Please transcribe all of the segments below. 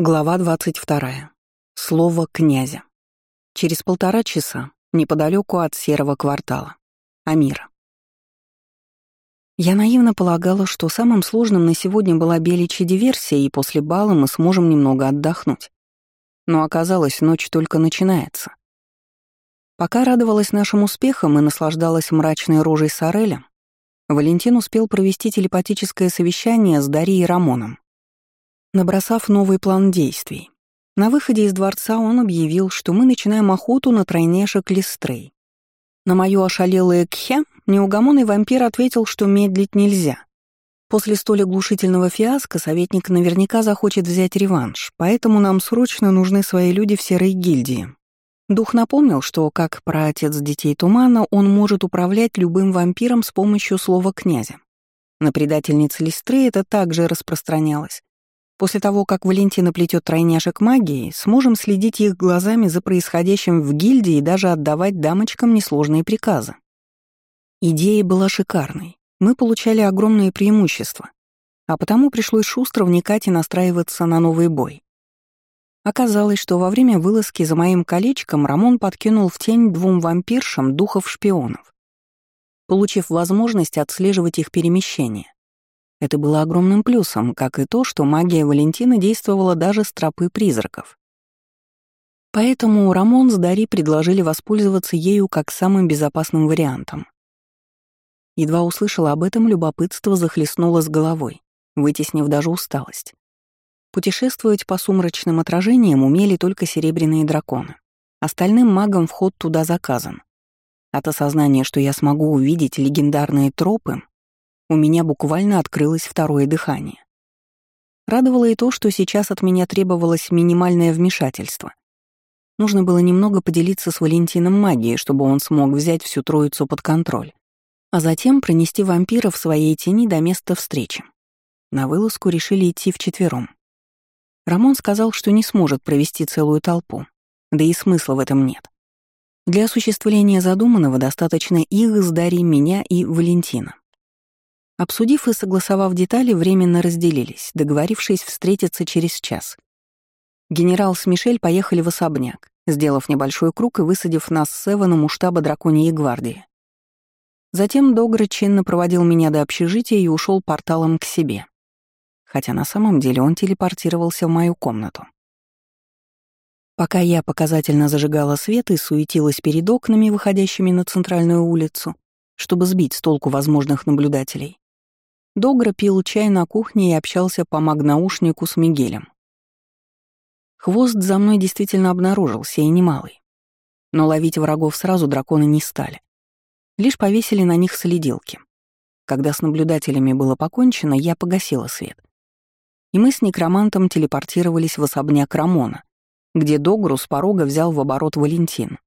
Глава 22. Слово князя. Через полтора часа, неподалеку от серого квартала. Амира. Я наивно полагала, что самым сложным на сегодня была беличья диверсия, и после бала мы сможем немного отдохнуть. Но оказалось, ночь только начинается. Пока радовалась нашим успехам и наслаждалась мрачной рожей Сореля, Валентин успел провести телепатическое совещание с Дарьей Рамоном набросав новый план действий. На выходе из дворца он объявил, что мы начинаем охоту на тройняшек Листрей. На мою ошалелое кхе неугомонный вампир ответил, что медлить нельзя. После столь оглушительного фиаско советник наверняка захочет взять реванш, поэтому нам срочно нужны свои люди в серой гильдии. Дух напомнил, что, как праотец детей тумана, он может управлять любым вампиром с помощью слова «князя». На предательнице Листры это также распространялось. После того, как Валентина плетет тройняшек магии, сможем следить их глазами за происходящим в гильдии и даже отдавать дамочкам несложные приказы. Идея была шикарной. Мы получали огромные преимущества, а потому пришлось шустро вникать и настраиваться на новый бой. Оказалось, что во время вылазки за моим колечком Рамон подкинул в тень двум вампиршам духов-шпионов, получив возможность отслеживать их перемещение. Это было огромным плюсом, как и то, что магия Валентины действовала даже с тропы призраков. Поэтому Рамон с Дари предложили воспользоваться ею как самым безопасным вариантом. Едва услышала об этом, любопытство захлестнуло с головой, вытеснив даже усталость. Путешествовать по сумрачным отражениям умели только серебряные драконы. Остальным магам вход туда заказан. От осознания, что я смогу увидеть легендарные тропы, у меня буквально открылось второе дыхание. Радовало и то, что сейчас от меня требовалось минимальное вмешательство. Нужно было немного поделиться с Валентином магией, чтобы он смог взять всю троицу под контроль, а затем пронести вампира в своей тени до места встречи. На вылазку решили идти вчетвером. Рамон сказал, что не сможет провести целую толпу, да и смысла в этом нет. Для осуществления задуманного достаточно их с Дарьей, меня и Валентина. Обсудив и согласовав детали, временно разделились, договорившись встретиться через час. Генерал с Мишель поехали в особняк, сделав небольшой круг и высадив нас с Эваном у штаба Драконьей гвардии. Затем Догра чинно проводил меня до общежития и ушел порталом к себе. Хотя на самом деле он телепортировался в мою комнату. Пока я показательно зажигала свет и суетилась перед окнами, выходящими на центральную улицу, чтобы сбить с толку возможных наблюдателей, Догра пил чай на кухне и общался по магнаушнику с Мигелем. Хвост за мной действительно обнаружился, и немалый. Но ловить врагов сразу драконы не стали. Лишь повесили на них следилки. Когда с наблюдателями было покончено, я погасила свет. И мы с некромантом телепортировались в особняк Рамона, где Догру с порога взял в оборот Валентин.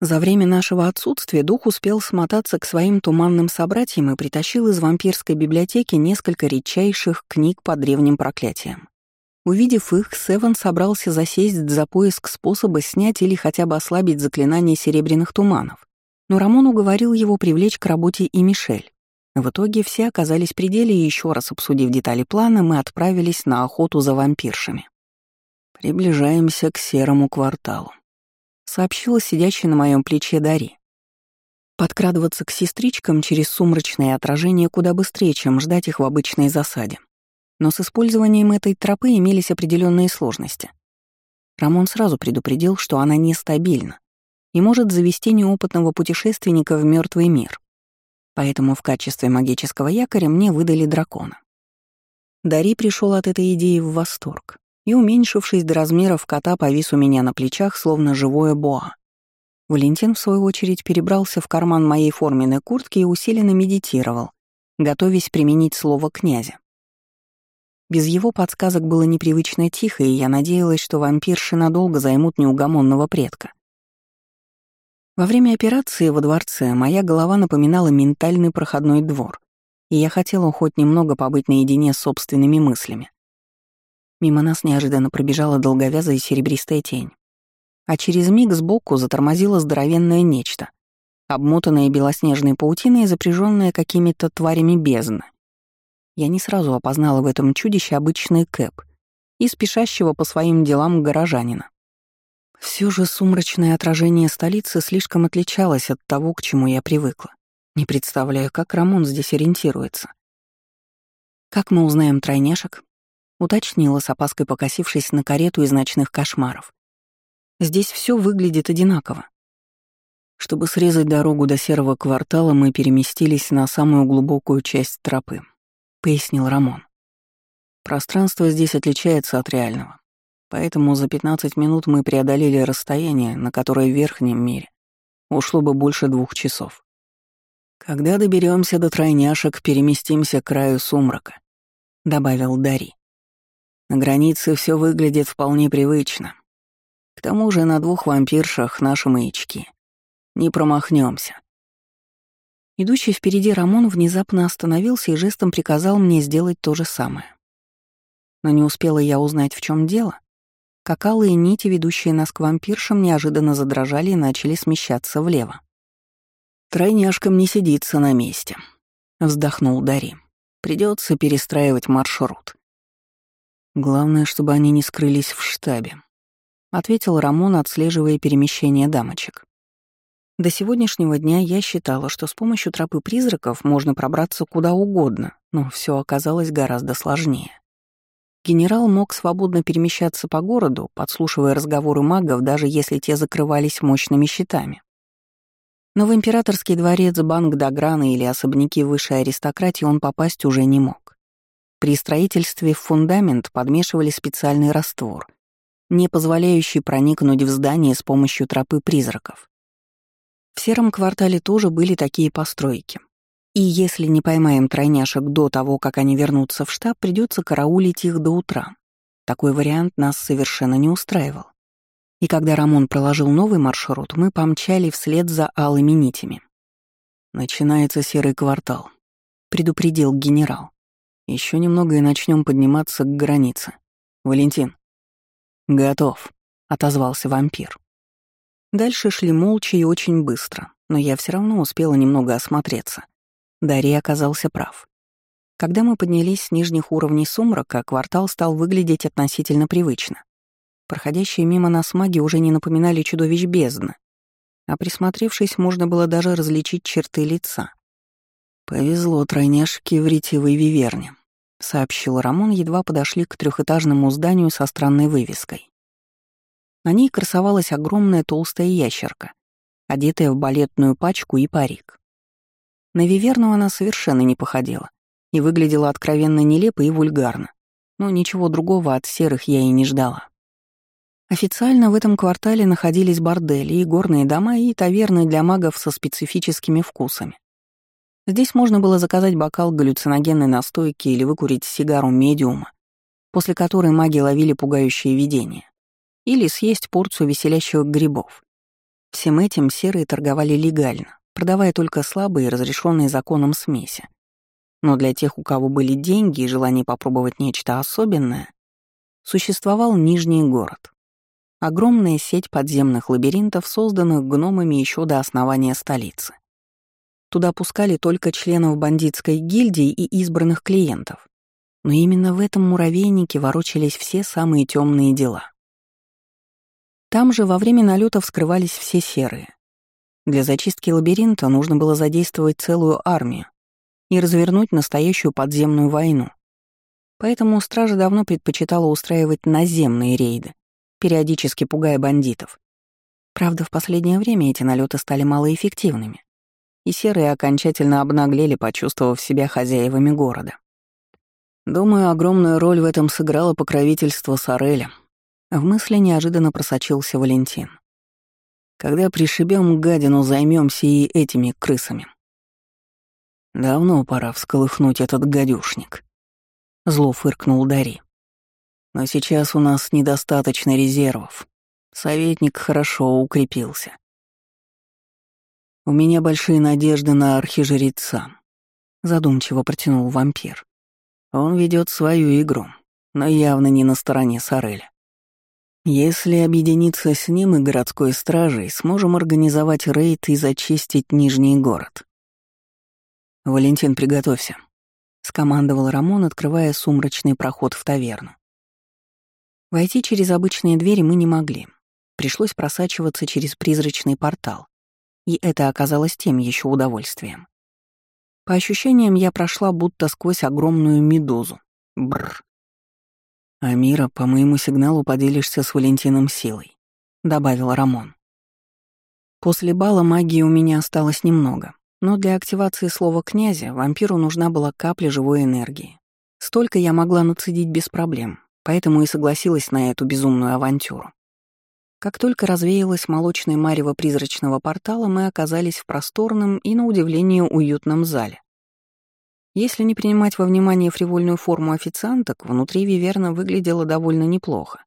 За время нашего отсутствия дух успел смотаться к своим туманным собратьям и притащил из вампирской библиотеки несколько редчайших книг по древним проклятиям. Увидев их, Севен собрался засесть за поиск способа снять или хотя бы ослабить заклинание серебряных туманов. Но Рамон уговорил его привлечь к работе и Мишель. В итоге все оказались при деле, и еще раз обсудив детали плана, мы отправились на охоту за вампиршами. «Приближаемся к серому кварталу», сообщила сидящая на моем плече Дари. Подкрадываться к сестричкам через сумрачное отражение куда быстрее, чем ждать их в обычной засаде. Но с использованием этой тропы имелись определенные сложности. Рамон сразу предупредил, что она нестабильна и может завести неопытного путешественника в мертвый мир. Поэтому в качестве магического якоря мне выдали дракона. Дари пришел от этой идеи в восторг и, уменьшившись до размеров кота, повис у меня на плечах, словно живое боа. Валентин, в свою очередь, перебрался в карман моей форменной куртки и усиленно медитировал, готовясь применить слово «князя». Без его подсказок было непривычно тихо, и я надеялась, что вампирши надолго займут неугомонного предка. Во время операции во дворце моя голова напоминала ментальный проходной двор, и я хотела хоть немного побыть наедине с собственными мыслями. Мимо нас неожиданно пробежала долговязая серебристая тень. А через миг сбоку затормозило здоровенное нечто, обмотанное белоснежной паутиной и запряженное какими-то тварями бездны. Я не сразу опознала в этом чудище обычный кэп и спешащего по своим делам горожанина. Все же сумрачное отражение столицы слишком отличалось от того, к чему я привыкла. Не представляю, как Рамон здесь ориентируется. «Как мы узнаем тройняшек?» — уточнила с опаской, покосившись на карету из ночных кошмаров. «Здесь все выглядит одинаково». Чтобы срезать дорогу до серого квартала, мы переместились на самую глубокую часть тропы, — пояснил Рамон. Пространство здесь отличается от реального. Поэтому за 15 минут мы преодолели расстояние, на которое в верхнем мире ушло бы больше двух часов. Когда доберемся до тройняшек, переместимся к краю сумрака, добавил Дари. На границе все выглядит вполне привычно. К тому же на двух вампиршах наши маячки. Не промахнемся. Идущий впереди Рамон внезапно остановился и жестом приказал мне сделать то же самое. Но не успела я узнать, в чем дело, как алые нити, ведущие нас к вампиршам, неожиданно задрожали и начали смещаться влево. «Тройняшкам не сидится на месте», — вздохнул Дари. Придется перестраивать маршрут. Главное, чтобы они не скрылись в штабе», — ответил Рамон, отслеживая перемещение дамочек. До сегодняшнего дня я считала, что с помощью тропы призраков можно пробраться куда угодно, но все оказалось гораздо сложнее. Генерал мог свободно перемещаться по городу, подслушивая разговоры магов, даже если те закрывались мощными щитами. Но в императорский дворец, банк Даграна или особняки высшей аристократии он попасть уже не мог. При строительстве в фундамент подмешивали специальный раствор, не позволяющий проникнуть в здание с помощью тропы призраков. В сером квартале тоже были такие постройки. И если не поймаем тройняшек до того, как они вернутся в штаб, придется караулить их до утра. Такой вариант нас совершенно не устраивал. И когда Рамон проложил новый маршрут, мы помчали вслед за алыми нитями. «Начинается серый квартал», — предупредил генерал. Еще немного и начнем подниматься к границе. Валентин». «Готов», — отозвался вампир. Дальше шли молча и очень быстро, но я все равно успела немного осмотреться. Дарья оказался прав. Когда мы поднялись с нижних уровней сумрака, квартал стал выглядеть относительно привычно. Проходящие мимо нас маги уже не напоминали чудовищ бездны, а присмотревшись, можно было даже различить черты лица. «Повезло тройняшке в ретивой виверне», — сообщил Рамон, едва подошли к трехэтажному зданию со странной вывеской. На ней красовалась огромная толстая ящерка, одетая в балетную пачку и парик. На Виверну она совершенно не походила и выглядела откровенно нелепо и вульгарно, но ничего другого от серых я и не ждала. Официально в этом квартале находились бордели и горные дома и таверны для магов со специфическими вкусами. Здесь можно было заказать бокал галлюциногенной настойки или выкурить сигару медиума, после которой маги ловили пугающие видения, или съесть порцию веселящих грибов. Всем этим серые торговали легально, продавая только слабые, разрешенные законом смеси. Но для тех, у кого были деньги и желание попробовать нечто особенное, существовал Нижний город. Огромная сеть подземных лабиринтов, созданных гномами еще до основания столицы. Туда пускали только членов бандитской гильдии и избранных клиентов. Но именно в этом муравейнике ворочались все самые темные дела. Там же во время налетов скрывались все серые, для зачистки лабиринта нужно было задействовать целую армию и развернуть настоящую подземную войну. Поэтому стража давно предпочитала устраивать наземные рейды, периодически пугая бандитов. Правда, в последнее время эти налеты стали малоэффективными, и серые окончательно обнаглели, почувствовав себя хозяевами города. Думаю, огромную роль в этом сыграло покровительство Сореля. В мысли неожиданно просочился Валентин. Когда пришибем гадину, займемся и этими крысами. Давно пора всколыхнуть этот гадюшник. Зло фыркнул Дари. Но сейчас у нас недостаточно резервов. Советник хорошо укрепился. У меня большие надежды на архижреца. Задумчиво протянул вампир. Он ведет свою игру, но явно не на стороне Сареля. Если объединиться с ним и городской стражей, сможем организовать рейд и зачистить Нижний город. «Валентин, приготовься», — скомандовал Рамон, открывая сумрачный проход в таверну. Войти через обычные двери мы не могли. Пришлось просачиваться через призрачный портал. И это оказалось тем еще удовольствием. По ощущениям, я прошла будто сквозь огромную медузу. Бррр. «Амира, по моему сигналу поделишься с Валентином силой», — добавил Рамон. После бала магии у меня осталось немного, но для активации слова «князя» вампиру нужна была капля живой энергии. Столько я могла нацедить без проблем, поэтому и согласилась на эту безумную авантюру. Как только развеялась молочная марево призрачного портала, мы оказались в просторном и, на удивление, уютном зале. Если не принимать во внимание фривольную форму официанток, внутри Виверна выглядело довольно неплохо.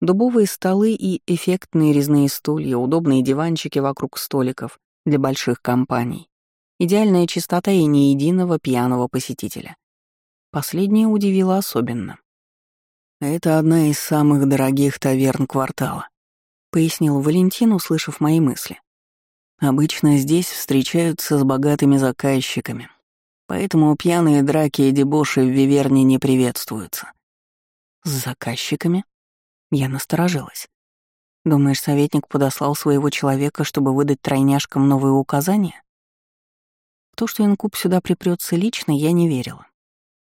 Дубовые столы и эффектные резные стулья, удобные диванчики вокруг столиков для больших компаний, идеальная чистота и ни единого пьяного посетителя. Последнее удивило особенно. «Это одна из самых дорогих таверн квартала», — пояснил Валентин, услышав мои мысли. «Обычно здесь встречаются с богатыми заказчиками, поэтому пьяные драки и дебоши в Виверне не приветствуются». «С заказчиками?» Я насторожилась. «Думаешь, советник подослал своего человека, чтобы выдать тройняшкам новые указания?» В то, что инкуб сюда припрется лично, я не верила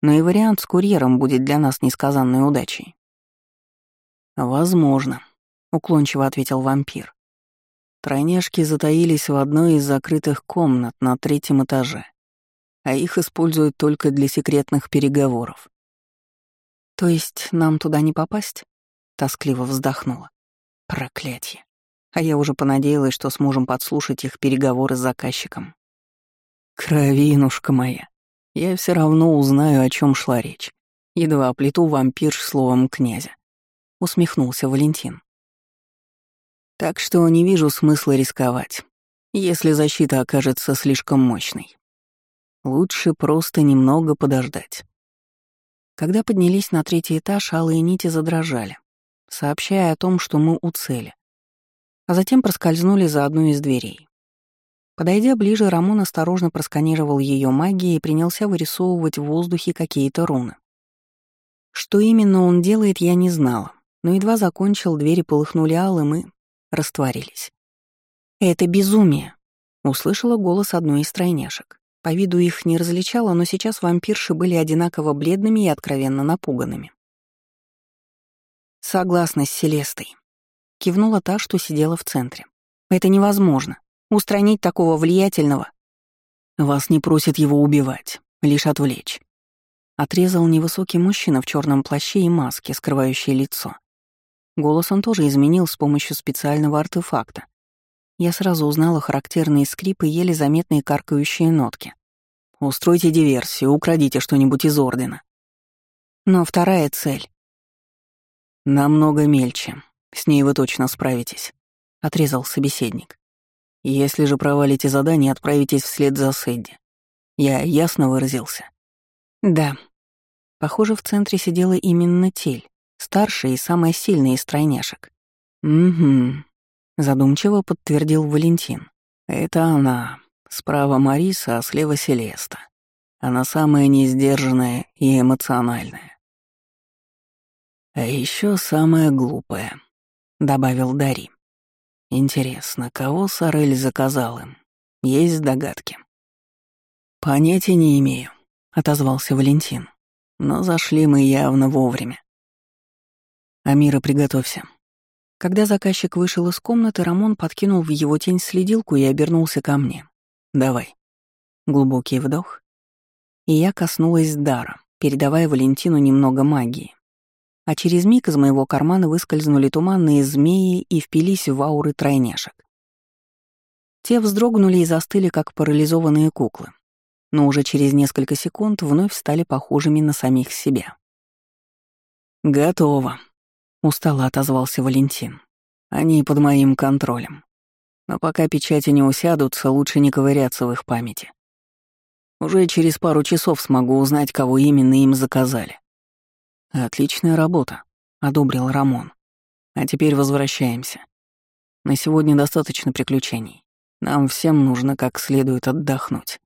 но и вариант с курьером будет для нас несказанной удачей. «Возможно», — уклончиво ответил вампир. Тройняшки затаились в одной из закрытых комнат на третьем этаже, а их используют только для секретных переговоров. «То есть нам туда не попасть?» — тоскливо вздохнула. «Проклятье. А я уже понадеялась, что сможем подслушать их переговоры с заказчиком». «Кровинушка моя», я все равно узнаю, о чем шла речь. Едва оплету вампирш словом князя. Усмехнулся Валентин. Так что не вижу смысла рисковать, если защита окажется слишком мощной. Лучше просто немного подождать. Когда поднялись на третий этаж, алые нити задрожали, сообщая о том, что мы у цели. А затем проскользнули за одну из дверей. Подойдя ближе, Рамон осторожно просканировал ее магией и принялся вырисовывать в воздухе какие-то руны. Что именно он делает, я не знала, но едва закончил, двери полыхнули алым и растворились. «Это безумие!» — услышала голос одной из тройняшек. По виду их не различала, но сейчас вампирши были одинаково бледными и откровенно напуганными. «Согласна с Селестой», — кивнула та, что сидела в центре. «Это невозможно. Устранить такого влиятельного. Вас не просят его убивать, лишь отвлечь. Отрезал невысокий мужчина в черном плаще и маске, скрывающей лицо. Голос он тоже изменил с помощью специального артефакта. Я сразу узнала характерные скрипы и еле заметные каркающие нотки. «Устройте диверсию, украдите что-нибудь из Ордена». Но вторая цель. «Намного мельче. С ней вы точно справитесь», — отрезал собеседник. Если же провалите задание, отправитесь вслед за Сэдди. Я ясно выразился? Да. Похоже, в центре сидела именно Тель, старшая и самая сильная из тройняшек. Угу. Задумчиво подтвердил Валентин. Это она. Справа Мариса, а слева Селеста. Она самая несдержанная и эмоциональная. А еще самая глупая, добавил Дари. Интересно, кого Сорель заказал им? Есть догадки? Понятия не имею, отозвался Валентин. Но зашли мы явно вовремя. Амира, приготовься. Когда заказчик вышел из комнаты, Рамон подкинул в его тень следилку и обернулся ко мне. «Давай». Глубокий вдох. И я коснулась дара, передавая Валентину немного магии а через миг из моего кармана выскользнули туманные змеи и впились в ауры тройняшек. Те вздрогнули и застыли, как парализованные куклы, но уже через несколько секунд вновь стали похожими на самих себя. «Готово», — устало отозвался Валентин. «Они под моим контролем. Но пока печати не усядутся, лучше не ковыряться в их памяти. Уже через пару часов смогу узнать, кого именно им заказали. «Отличная работа», — одобрил Рамон. «А теперь возвращаемся. На сегодня достаточно приключений. Нам всем нужно как следует отдохнуть».